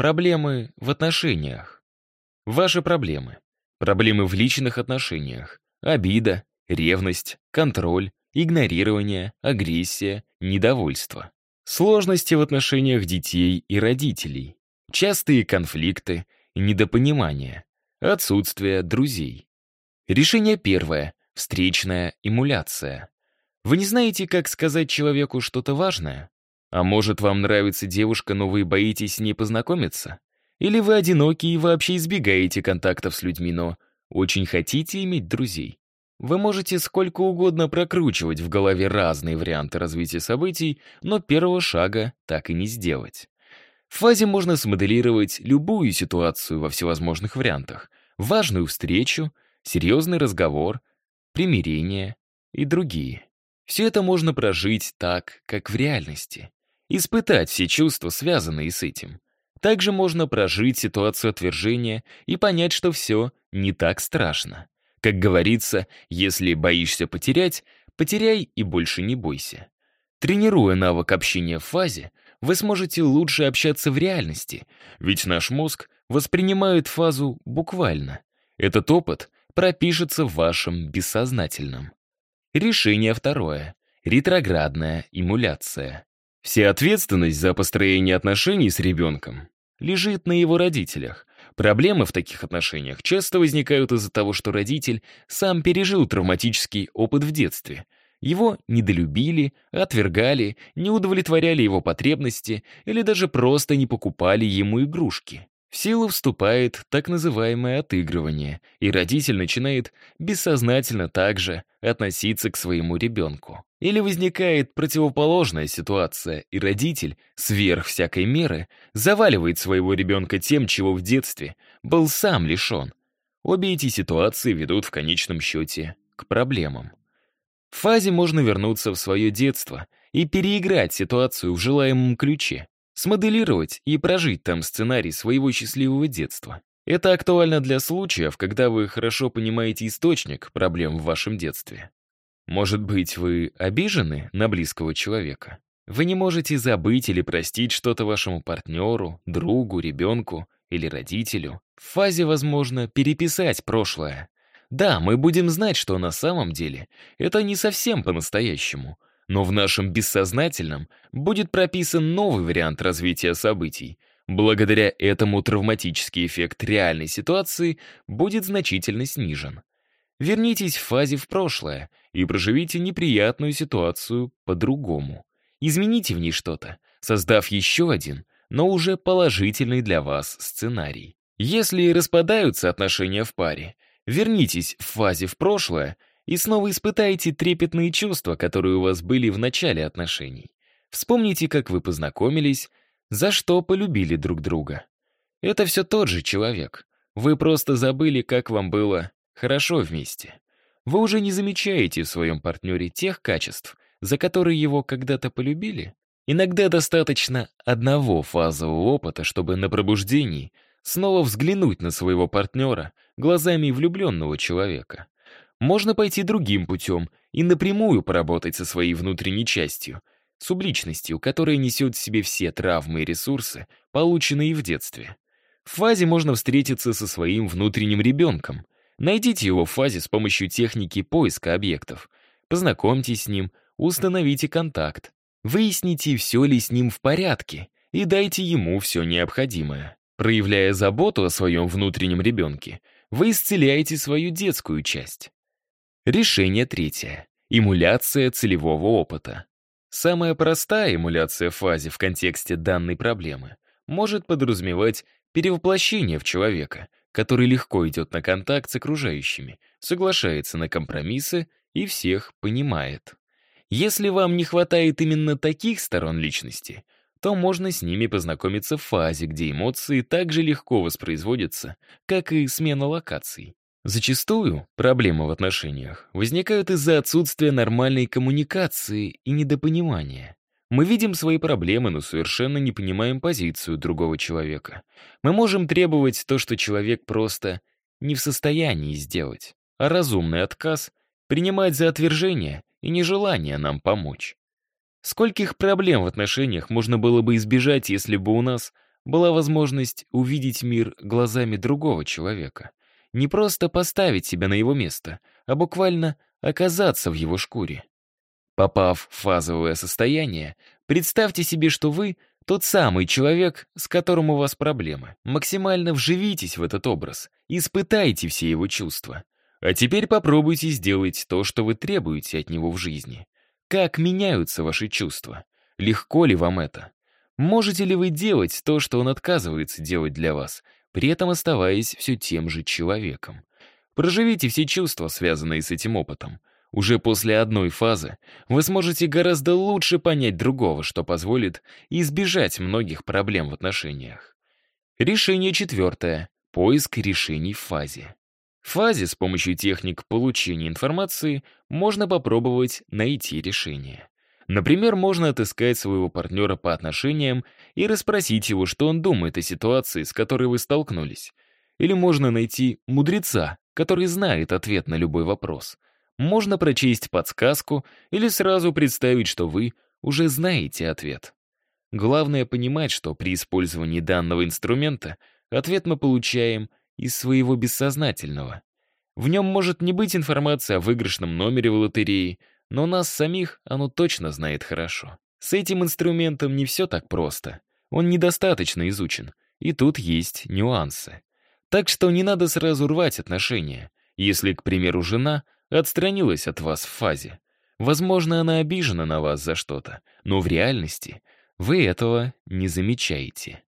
Проблемы в отношениях. Ваши проблемы. Проблемы в личных отношениях. Обида, ревность, контроль, игнорирование, агрессия, недовольство. Сложности в отношениях детей и родителей. Частые конфликты, недопонимание. Отсутствие друзей. Решение первое. Встречная эмуляция. Вы не знаете, как сказать человеку что-то важное? А может, вам нравится девушка, но вы боитесь с ней познакомиться? Или вы одиноки и вообще избегаете контактов с людьми, но очень хотите иметь друзей? Вы можете сколько угодно прокручивать в голове разные варианты развития событий, но первого шага так и не сделать. В фазе можно смоделировать любую ситуацию во всевозможных вариантах. Важную встречу, серьезный разговор, примирение и другие. Все это можно прожить так, как в реальности испытать все чувства, связанные с этим. Также можно прожить ситуацию отвержения и понять, что все не так страшно. Как говорится, если боишься потерять, потеряй и больше не бойся. Тренируя навык общения в фазе, вы сможете лучше общаться в реальности, ведь наш мозг воспринимает фазу буквально. Этот опыт пропишется в вашем бессознательном. Решение второе. Ретроградная эмуляция. Вся ответственность за построение отношений с ребенком лежит на его родителях. Проблемы в таких отношениях часто возникают из-за того, что родитель сам пережил травматический опыт в детстве. Его недолюбили, отвергали, не удовлетворяли его потребности или даже просто не покупали ему игрушки. В силу вступает так называемое отыгрывание, и родитель начинает бессознательно также относиться к своему ребенку. Или возникает противоположная ситуация, и родитель, сверх всякой меры, заваливает своего ребенка тем, чего в детстве был сам лишен. Обе эти ситуации ведут в конечном счете к проблемам. В фазе можно вернуться в свое детство и переиграть ситуацию в желаемом ключе смоделировать и прожить там сценарий своего счастливого детства. Это актуально для случаев, когда вы хорошо понимаете источник проблем в вашем детстве. Может быть, вы обижены на близкого человека? Вы не можете забыть или простить что-то вашему партнеру, другу, ребенку или родителю. В фазе, возможно, переписать прошлое. Да, мы будем знать, что на самом деле это не совсем по-настоящему — но в нашем бессознательном будет прописан новый вариант развития событий. Благодаря этому травматический эффект реальной ситуации будет значительно снижен. Вернитесь в фазе в прошлое и проживите неприятную ситуацию по-другому. Измените в ней что-то, создав еще один, но уже положительный для вас сценарий. Если распадаются отношения в паре, вернитесь в фазе в прошлое и снова испытайте трепетные чувства, которые у вас были в начале отношений. Вспомните, как вы познакомились, за что полюбили друг друга. Это все тот же человек. Вы просто забыли, как вам было хорошо вместе. Вы уже не замечаете в своем партнере тех качеств, за которые его когда-то полюбили. Иногда достаточно одного фазового опыта, чтобы на пробуждении снова взглянуть на своего партнера глазами влюбленного человека. Можно пойти другим путем и напрямую поработать со своей внутренней частью, субличностью, которая несет в себе все травмы и ресурсы, полученные в детстве. В фазе можно встретиться со своим внутренним ребенком. Найдите его в фазе с помощью техники поиска объектов. Познакомьтесь с ним, установите контакт. Выясните, все ли с ним в порядке, и дайте ему все необходимое. Проявляя заботу о своем внутреннем ребенке, вы исцеляете свою детскую часть. Решение третье. Эмуляция целевого опыта. Самая простая эмуляция фазе в контексте данной проблемы может подразумевать перевоплощение в человека, который легко идет на контакт с окружающими, соглашается на компромиссы и всех понимает. Если вам не хватает именно таких сторон личности, то можно с ними познакомиться в фазе, где эмоции так же легко воспроизводятся, как и смена локаций. Зачастую проблемы в отношениях возникают из-за отсутствия нормальной коммуникации и недопонимания. Мы видим свои проблемы, но совершенно не понимаем позицию другого человека. Мы можем требовать то, что человек просто не в состоянии сделать, а разумный отказ принимать за отвержение и нежелание нам помочь. Скольких проблем в отношениях можно было бы избежать, если бы у нас была возможность увидеть мир глазами другого человека. Не просто поставить себя на его место, а буквально оказаться в его шкуре. Попав в фазовое состояние, представьте себе, что вы — тот самый человек, с которым у вас проблемы. Максимально вживитесь в этот образ, испытайте все его чувства. А теперь попробуйте сделать то, что вы требуете от него в жизни. Как меняются ваши чувства? Легко ли вам это? Можете ли вы делать то, что он отказывается делать для вас, при этом оставаясь все тем же человеком? Проживите все чувства, связанные с этим опытом. Уже после одной фазы вы сможете гораздо лучше понять другого, что позволит избежать многих проблем в отношениях. Решение четвертое. Поиск решений в фазе. В фазе с помощью техник получения информации можно попробовать найти решение. Например, можно отыскать своего партнера по отношениям и расспросить его, что он думает о ситуации, с которой вы столкнулись. Или можно найти мудреца, который знает ответ на любой вопрос. Можно прочесть подсказку или сразу представить, что вы уже знаете ответ. Главное понимать, что при использовании данного инструмента ответ мы получаем из своего бессознательного. В нем может не быть информации о выигрышном номере в лотерее, но нас самих оно точно знает хорошо. С этим инструментом не все так просто. Он недостаточно изучен, и тут есть нюансы. Так что не надо сразу рвать отношения. Если, к примеру, жена отстранилась от вас в фазе, возможно, она обижена на вас за что-то, но в реальности вы этого не замечаете.